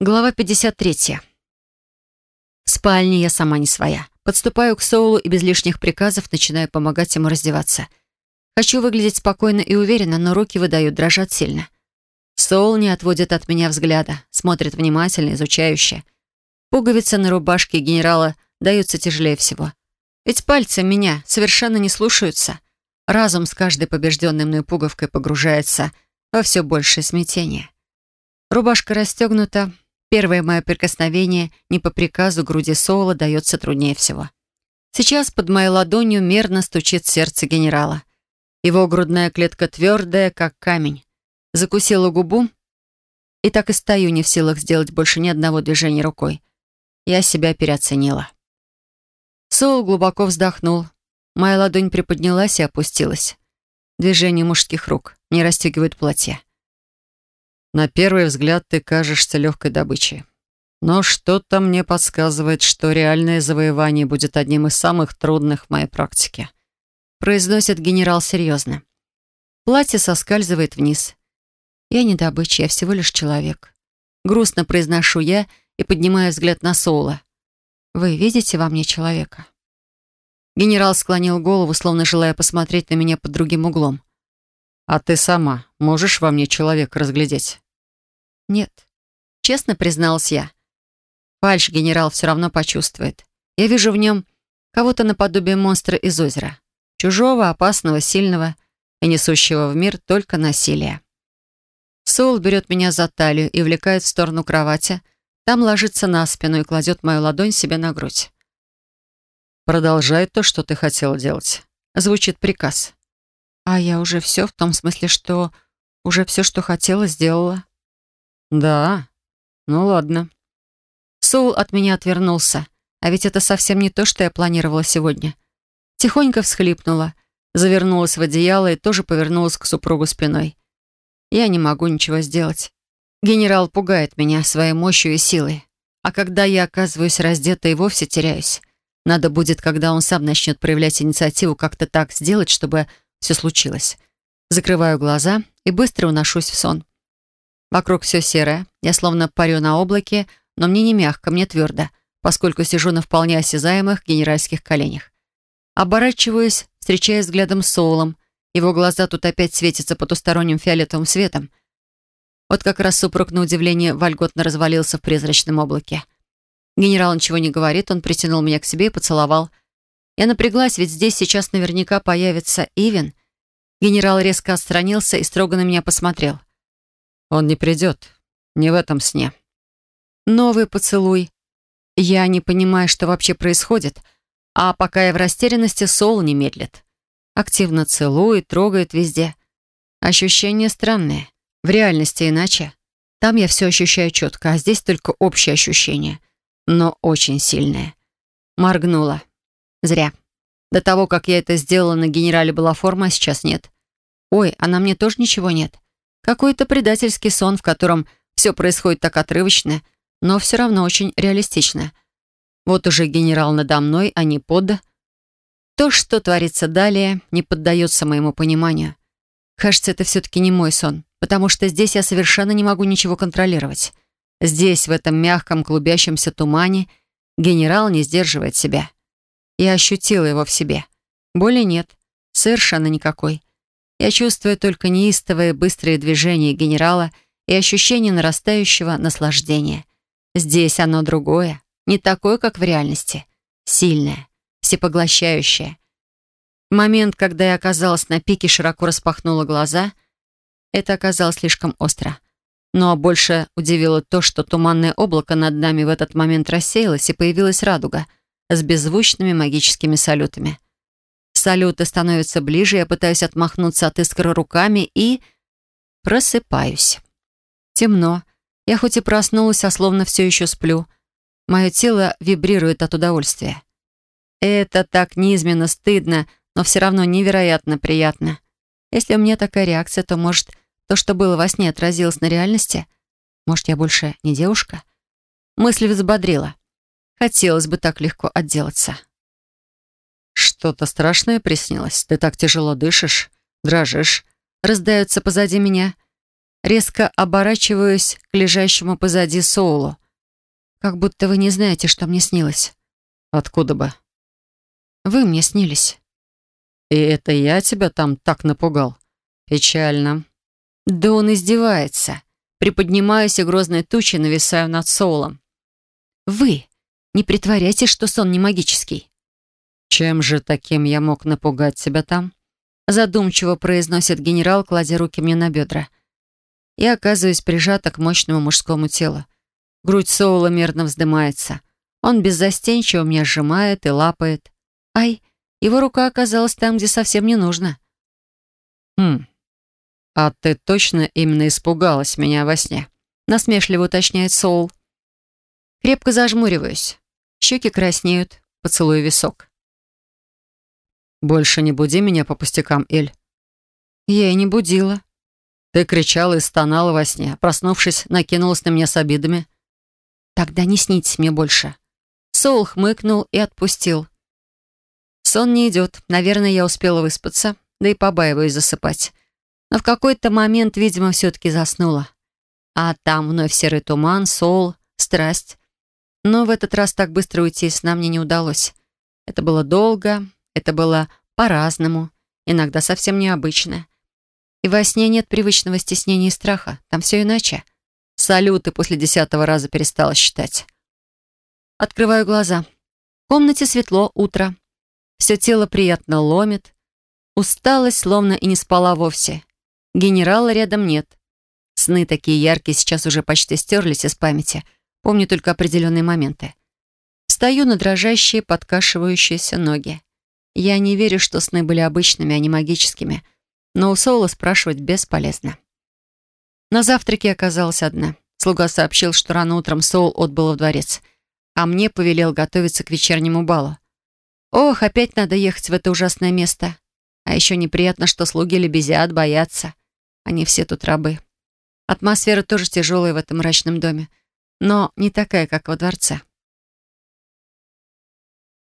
Глава 53. В спальне я сама не своя. Подступаю к Соулу и без лишних приказов начинаю помогать ему раздеваться. Хочу выглядеть спокойно и уверенно, но руки выдают, дрожат сильно. Соул не отводит от меня взгляда, смотрит внимательно, изучающе. Пуговицы на рубашке генерала даются тяжелее всего. Ведь пальцы меня совершенно не слушаются. Разум с каждой побежденной мной пуговкой погружается во все большее смятение. Рубашка расстегнута, Первое мое прикосновение не по приказу груди Соула дается труднее всего. Сейчас под моей ладонью мерно стучит сердце генерала. Его грудная клетка твердая, как камень. Закусила губу и так и стою не в силах сделать больше ни одного движения рукой. Я себя переоценила. Соул глубоко вздохнул. Моя ладонь приподнялась и опустилась. Движение мужских рук не расстегивают платье. На первый взгляд ты кажешься легкой добычей. Но что-то мне подсказывает, что реальное завоевание будет одним из самых трудных в моей практике. Произносит генерал серьезно. Платье соскальзывает вниз. Я не добыча, я всего лишь человек. Грустно произношу я и поднимаю взгляд на Соула. Вы видите во мне человека? Генерал склонил голову, словно желая посмотреть на меня под другим углом. «А ты сама можешь во мне человека разглядеть?» «Нет», — честно призналась я. Фальш генерал все равно почувствует. Я вижу в нем кого-то наподобие монстра из озера. Чужого, опасного, сильного и несущего в мир только насилие. Соул берет меня за талию и влекает в сторону кровати. Там ложится на спину и кладет мою ладонь себе на грудь. «Продолжай то, что ты хотела делать», — звучит приказ. А я уже все, в том смысле, что уже все, что хотела, сделала. Да? Ну ладно. Соул от меня отвернулся. А ведь это совсем не то, что я планировала сегодня. Тихонько всхлипнула, завернулась в одеяло и тоже повернулась к супругу спиной. Я не могу ничего сделать. Генерал пугает меня своей мощью и силой. А когда я оказываюсь раздета и вовсе теряюсь, надо будет, когда он сам начнет проявлять инициативу, как-то так сделать, чтобы все случилось. Закрываю глаза и быстро уношусь в сон. Вокруг все серое, я словно парю на облаке, но мне не мягко, мне твердо, поскольку сижу на вполне осязаемых генеральских коленях. Оборачиваюсь, встречаясь взглядом с Соулом. Его глаза тут опять светятся потусторонним фиолетовым светом. Вот как раз супруг на удивление вольготно развалился в призрачном облаке. Генерал ничего не говорит, он притянул меня к себе и поцеловал. Я напряглась, ведь здесь сейчас наверняка появится Ивен. Генерал резко отстранился и строго на меня посмотрел. «Он не придет. Не в этом сне». Новый поцелуй. Я не понимаю, что вообще происходит, а пока я в растерянности, Сол не медлит. Активно целует, трогает везде. Ощущения странные. В реальности иначе. Там я все ощущаю четко, а здесь только общее ощущение. Но очень сильное. Моргнула. Зря. До того, как я это сделала, на генерале была форма, а сейчас нет. Ой, а на мне тоже ничего нет. Какой-то предательский сон, в котором все происходит так отрывочно, но все равно очень реалистично. Вот уже генерал надо мной, а не под. То, что творится далее, не поддается моему пониманию. Кажется, это все-таки не мой сон, потому что здесь я совершенно не могу ничего контролировать. Здесь, в этом мягком клубящемся тумане, генерал не сдерживает себя. Я ощутила его в себе. Боли нет. Совершенно никакой. Я чувствую только неистовые быстрые движения генерала и ощущение нарастающего наслаждения. Здесь оно другое, не такое, как в реальности. Сильное, всепоглощающее. В момент, когда я оказалась на пике, широко распахнула глаза. Это оказалось слишком остро. Но больше удивило то, что туманное облако над нами в этот момент рассеялось, и появилась радуга — с беззвучными магическими салютами. Салюты становятся ближе, я пытаюсь отмахнуться от искры руками и... просыпаюсь. Темно. Я хоть и проснулась, а словно все еще сплю. Мое тело вибрирует от удовольствия. Это так низменно, стыдно, но все равно невероятно приятно. Если у меня такая реакция, то, может, то, что было во сне, отразилось на реальности? Может, я больше не девушка? Мысль взбодрила. Хотелось бы так легко отделаться. «Что-то страшное приснилось? Ты так тяжело дышишь, дрожишь?» Раздается позади меня. Резко оборачиваюсь к лежащему позади Соулу. Как будто вы не знаете, что мне снилось. Откуда бы? Вы мне снились. И это я тебя там так напугал? Печально. Да он издевается. Приподнимаюсь и грозной тучей нависаю над Соулом. Вы не притворяйтесь, что сон не магический. Чем же таким я мог напугать тебя там? Задумчиво произносит генерал, кладя руки мне на бедра. Я оказываюсь прижата к мощному мужскому телу. Грудь Соула мерно вздымается. Он беззастенчиво меня сжимает и лапает. Ай, его рука оказалась там, где совсем не нужно. «Хм, а ты точно именно испугалась меня во сне?» Насмешливо уточняет Соул. Крепко зажмуриваюсь. Щеки краснеют, поцелуй висок. «Больше не буди меня по пустякам, Эль». Я и не будила. Ты кричала и стонала во сне. Проснувшись, накинулась на меня с обидами. Тогда не снитесь мне больше. Соул хмыкнул и отпустил. Сон не идет. Наверное, я успела выспаться, да и побаиваюсь засыпать. Но в какой-то момент, видимо, все-таки заснула. А там вновь серый туман, Соул, страсть. Но в этот раз так быстро уйти из сна мне не удалось. Это было долго, это было по-разному, иногда совсем необычно. И во сне нет привычного стеснения и страха. Там все иначе. Салюты после десятого раза перестала считать. Открываю глаза. В комнате светло, утро. Все тело приятно ломит. Усталость, словно и не спала вовсе. Генерала рядом нет. Сны такие яркие сейчас уже почти стерлись из памяти. Помню только определенные моменты. Встаю на дрожащие, подкашивающиеся ноги. Я не верю, что сны были обычными, а не магическими — но у Соула спрашивать бесполезно. На завтраке оказалась одна. Слуга сообщил, что рано утром Соул отбыл в дворец, а мне повелел готовиться к вечернему балу. Ох, опять надо ехать в это ужасное место. А еще неприятно, что слуги лебезят, боятся. Они все тут рабы. Атмосфера тоже тяжелая в этом мрачном доме, но не такая, как во дворце.